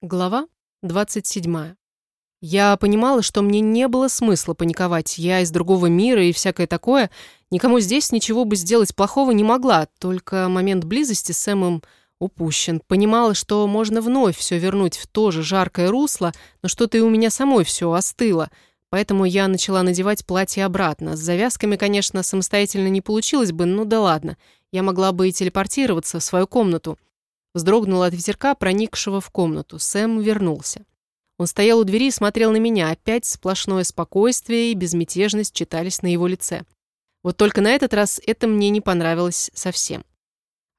Глава 27. Я понимала, что мне не было смысла паниковать. Я из другого мира и всякое такое. Никому здесь ничего бы сделать плохого не могла. Только момент близости с Сэмом упущен. Понимала, что можно вновь все вернуть в то же жаркое русло, но что-то и у меня самой все остыло. Поэтому я начала надевать платье обратно. С завязками, конечно, самостоятельно не получилось бы, ну да ладно. Я могла бы и телепортироваться в свою комнату. Вздрогнула от ветерка, проникшего в комнату. Сэм вернулся. Он стоял у двери и смотрел на меня. Опять сплошное спокойствие и безмятежность читались на его лице. Вот только на этот раз это мне не понравилось совсем.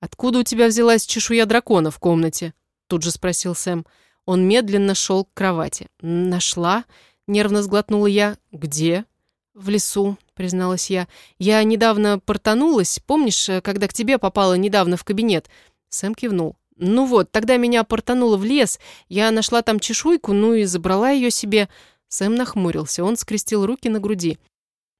«Откуда у тебя взялась чешуя дракона в комнате?» Тут же спросил Сэм. Он медленно шел к кровати. «Нашла?» — нервно сглотнула я. «Где?» «В лесу», — призналась я. «Я недавно портанулась. Помнишь, когда к тебе попала недавно в кабинет?» Сэм кивнул. «Ну вот, тогда меня портануло в лес, я нашла там чешуйку, ну и забрала ее себе». Сэм нахмурился, он скрестил руки на груди.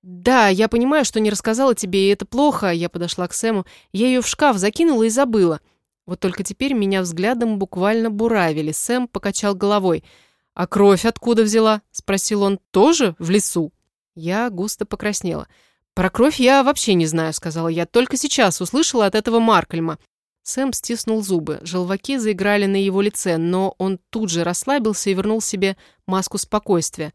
«Да, я понимаю, что не рассказала тебе, и это плохо», я подошла к Сэму. «Я ее в шкаф закинула и забыла». Вот только теперь меня взглядом буквально буравили. Сэм покачал головой. «А кровь откуда взяла?» — спросил он. «Тоже в лесу?» Я густо покраснела. «Про кровь я вообще не знаю», — сказала я. «Только сейчас услышала от этого Маркельма. Сэм стиснул зубы. Желваки заиграли на его лице, но он тут же расслабился и вернул себе маску спокойствия.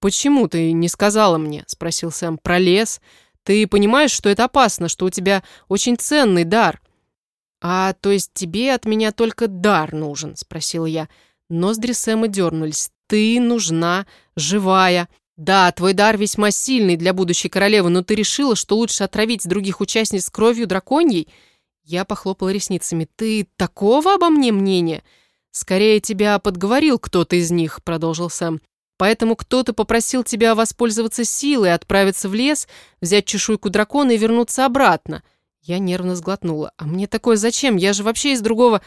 «Почему ты не сказала мне?» – спросил Сэм. «Про лес? Ты понимаешь, что это опасно, что у тебя очень ценный дар?» «А, то есть тебе от меня только дар нужен?» – спросил я. Ноздри Сэма дернулись. «Ты нужна, живая. Да, твой дар весьма сильный для будущей королевы, но ты решила, что лучше отравить других участниц кровью драконьей?» Я похлопала ресницами. «Ты такого обо мне мнения?» «Скорее тебя подговорил кто-то из них», — продолжил Сэм. «Поэтому кто-то попросил тебя воспользоваться силой, отправиться в лес, взять чешуйку дракона и вернуться обратно». Я нервно сглотнула. «А мне такое зачем? Я же вообще из другого...»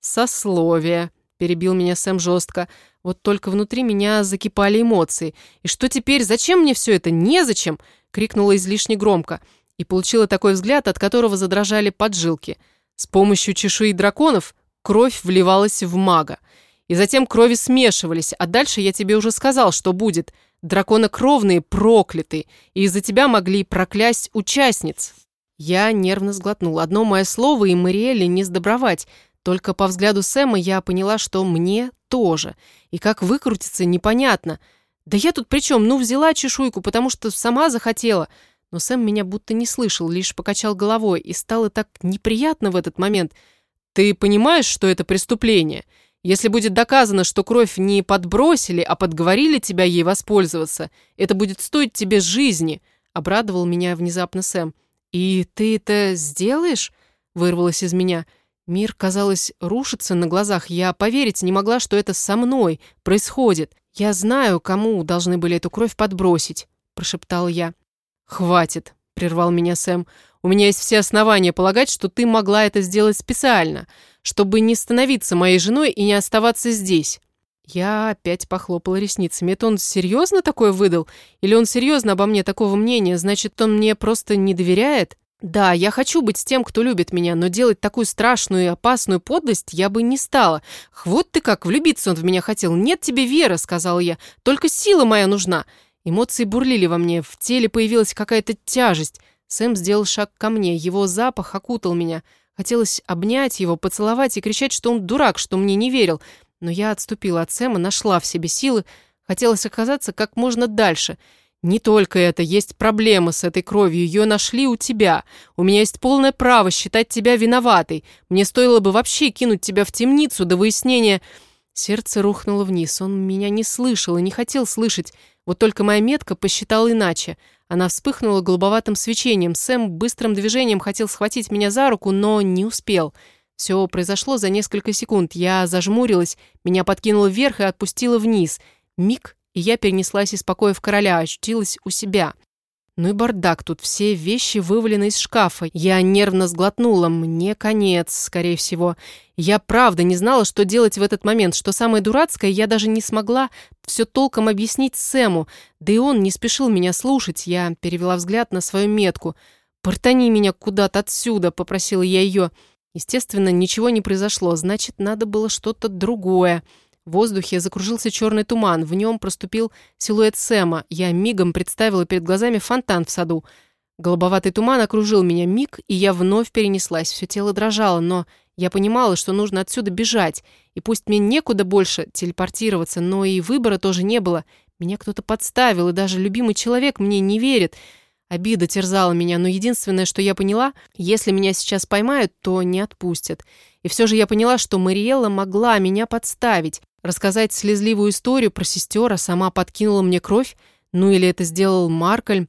«Сословия», — перебил меня Сэм жестко. Вот только внутри меня закипали эмоции. «И что теперь? Зачем мне все это? Незачем!» — крикнула излишне громко и получила такой взгляд, от которого задрожали поджилки. С помощью чешуи драконов кровь вливалась в мага. И затем крови смешивались, а дальше я тебе уже сказал, что будет. Драконокровные прокляты, и из-за тебя могли проклясть участниц. Я нервно сглотнул. Одно мое слово, и Мариэле не сдобровать. Только по взгляду Сэма я поняла, что мне тоже. И как выкрутиться, непонятно. Да я тут при чем? Ну, взяла чешуйку, потому что сама захотела. Но Сэм меня будто не слышал, лишь покачал головой, и стало так неприятно в этот момент. «Ты понимаешь, что это преступление? Если будет доказано, что кровь не подбросили, а подговорили тебя ей воспользоваться, это будет стоить тебе жизни», — обрадовал меня внезапно Сэм. «И ты это сделаешь?» — вырвалось из меня. Мир, казалось, рушится на глазах. Я поверить не могла, что это со мной происходит. «Я знаю, кому должны были эту кровь подбросить», — прошептал я. «Хватит», — прервал меня Сэм. «У меня есть все основания полагать, что ты могла это сделать специально, чтобы не становиться моей женой и не оставаться здесь». Я опять похлопала ресницами. Это он серьезно такое выдал? Или он серьезно обо мне такого мнения? Значит, он мне просто не доверяет? Да, я хочу быть с тем, кто любит меня, но делать такую страшную и опасную подлость я бы не стала. Вот ты как, влюбиться он в меня хотел. Нет тебе веры, сказала я. Только сила моя нужна. Эмоции бурлили во мне, в теле появилась какая-то тяжесть. Сэм сделал шаг ко мне, его запах окутал меня. Хотелось обнять его, поцеловать и кричать, что он дурак, что мне не верил. Но я отступила от Сэма, нашла в себе силы. Хотелось оказаться как можно дальше. Не только это, есть проблема с этой кровью, ее нашли у тебя. У меня есть полное право считать тебя виноватой. Мне стоило бы вообще кинуть тебя в темницу до выяснения... Сердце рухнуло вниз. Он меня не слышал и не хотел слышать. Вот только моя метка посчитала иначе. Она вспыхнула голубоватым свечением. Сэм быстрым движением хотел схватить меня за руку, но не успел. Все произошло за несколько секунд. Я зажмурилась, меня подкинуло вверх и отпустило вниз. Миг, и я перенеслась из покоев короля, ощутилась у себя. Ну и бардак тут, все вещи вывалены из шкафа. Я нервно сглотнула, мне конец, скорее всего. Я правда не знала, что делать в этот момент. Что самое дурацкое, я даже не смогла все толком объяснить Сэму. Да и он не спешил меня слушать. Я перевела взгляд на свою метку. «Портани меня куда-то отсюда», — попросила я ее. Естественно, ничего не произошло, значит, надо было что-то другое. В воздухе закружился черный туман, в нем проступил силуэт Сэма. Я мигом представила перед глазами фонтан в саду. Голубоватый туман окружил меня миг, и я вновь перенеслась. Все тело дрожало, но я понимала, что нужно отсюда бежать. И пусть мне некуда больше телепортироваться, но и выбора тоже не было. Меня кто-то подставил, и даже любимый человек мне не верит. Обида терзала меня, но единственное, что я поняла, если меня сейчас поймают, то не отпустят. И все же я поняла, что Мариэлла могла меня подставить, рассказать слезливую историю про сестер, а сама подкинула мне кровь. Ну или это сделал Маркольм.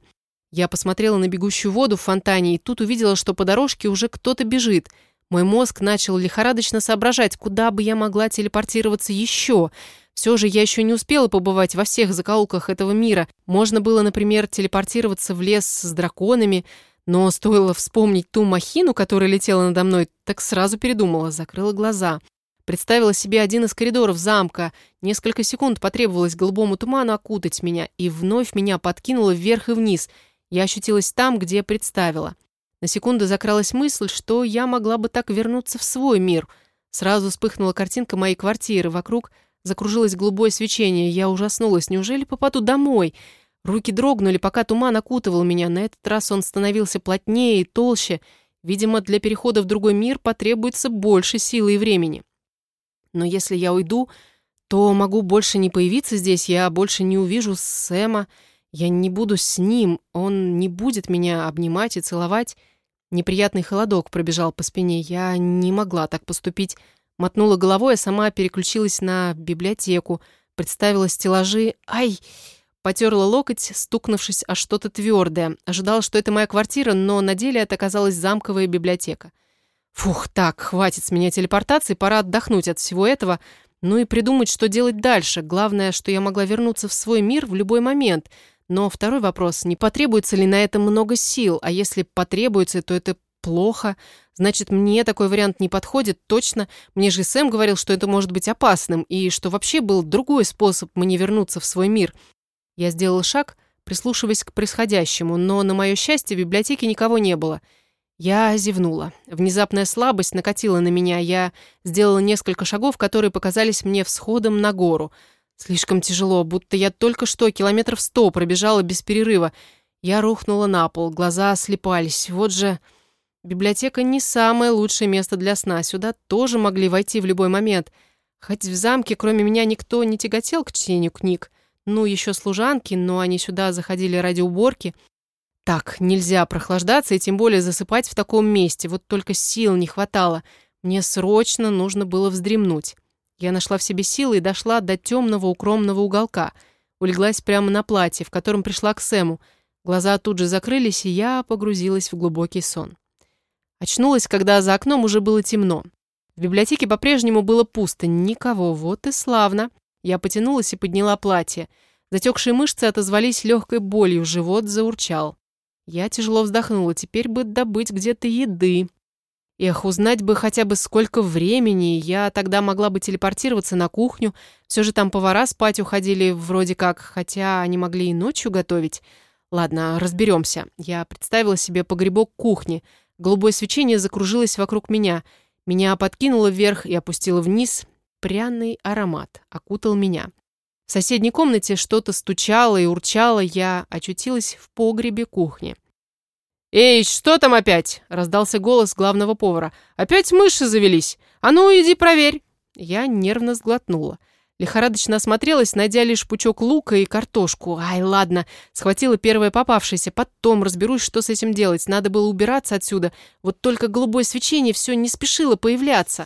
Я посмотрела на бегущую воду в фонтане и тут увидела, что по дорожке уже кто-то бежит. Мой мозг начал лихорадочно соображать, куда бы я могла телепортироваться еще – все же я еще не успела побывать во всех закоулках этого мира. Можно было, например, телепортироваться в лес с драконами, но стоило вспомнить ту махину, которая летела надо мной, так сразу передумала, закрыла глаза. Представила себе один из коридоров замка. Несколько секунд потребовалось голубому туману окутать меня, и вновь меня подкинуло вверх и вниз. Я ощутилась там, где представила. На секунду закралась мысль, что я могла бы так вернуться в свой мир. Сразу вспыхнула картинка моей квартиры. Вокруг Закружилось голубое свечение. Я ужаснулась. Неужели попаду домой? Руки дрогнули, пока туман окутывал меня. На этот раз он становился плотнее и толще. Видимо, для перехода в другой мир потребуется больше силы и времени. Но если я уйду, то могу больше не появиться здесь. Я больше не увижу Сэма. Я не буду с ним. Он не будет меня обнимать и целовать. Неприятный холодок пробежал по спине. Я не могла так поступить. Мотнула головой, а сама переключилась на библиотеку, представила стеллажи. Ай! Потерла локоть, стукнувшись о что-то твердое. Ожидала, что это моя квартира, но на деле это оказалась замковая библиотека. Фух, так, хватит с меня телепортации, пора отдохнуть от всего этого, ну и придумать, что делать дальше. Главное, что я могла вернуться в свой мир в любой момент. Но второй вопрос, не потребуется ли на это много сил, а если потребуется, то это плохо. Значит, мне такой вариант не подходит, точно. Мне же Сэм говорил, что это может быть опасным, и что вообще был другой способ мне вернуться в свой мир. Я сделал шаг, прислушиваясь к происходящему, но, на мое счастье, в библиотеке никого не было. Я зевнула. Внезапная слабость накатила на меня. Я сделала несколько шагов, которые показались мне всходом на гору. Слишком тяжело, будто я только что километров сто пробежала без перерыва. Я рухнула на пол, глаза слепались. Вот же... Библиотека не самое лучшее место для сна. Сюда тоже могли войти в любой момент. Хоть в замке, кроме меня, никто не тяготел к чтению книг. Ну, еще служанки, но они сюда заходили ради уборки. Так, нельзя прохлаждаться и тем более засыпать в таком месте. Вот только сил не хватало. Мне срочно нужно было вздремнуть. Я нашла в себе силы и дошла до темного укромного уголка. Улеглась прямо на платье, в котором пришла к Сэму. Глаза тут же закрылись, и я погрузилась в глубокий сон. Очнулась, когда за окном уже было темно. В библиотеке по-прежнему было пусто, никого, вот и славно. Я потянулась и подняла платье. Затекшие мышцы отозвались легкой болью, живот заурчал. Я тяжело вздохнула, теперь бы добыть где-то еды. Эх, узнать бы хотя бы сколько времени, я тогда могла бы телепортироваться на кухню. Все же там повара спать уходили вроде как, хотя они могли и ночью готовить. Ладно, разберемся. Я представила себе погребок кухни — Голубое свечение закружилось вокруг меня. Меня подкинуло вверх и опустило вниз. Пряный аромат окутал меня. В соседней комнате что-то стучало и урчало. Я очутилась в погребе кухни. «Эй, что там опять?» — раздался голос главного повара. «Опять мыши завелись? А ну, иди проверь!» Я нервно сглотнула. Лихорадочно осмотрелась, найдя лишь пучок лука и картошку. Ай, ладно, схватила первое попавшееся, потом разберусь, что с этим делать. Надо было убираться отсюда. Вот только голубое свечение все не спешило появляться.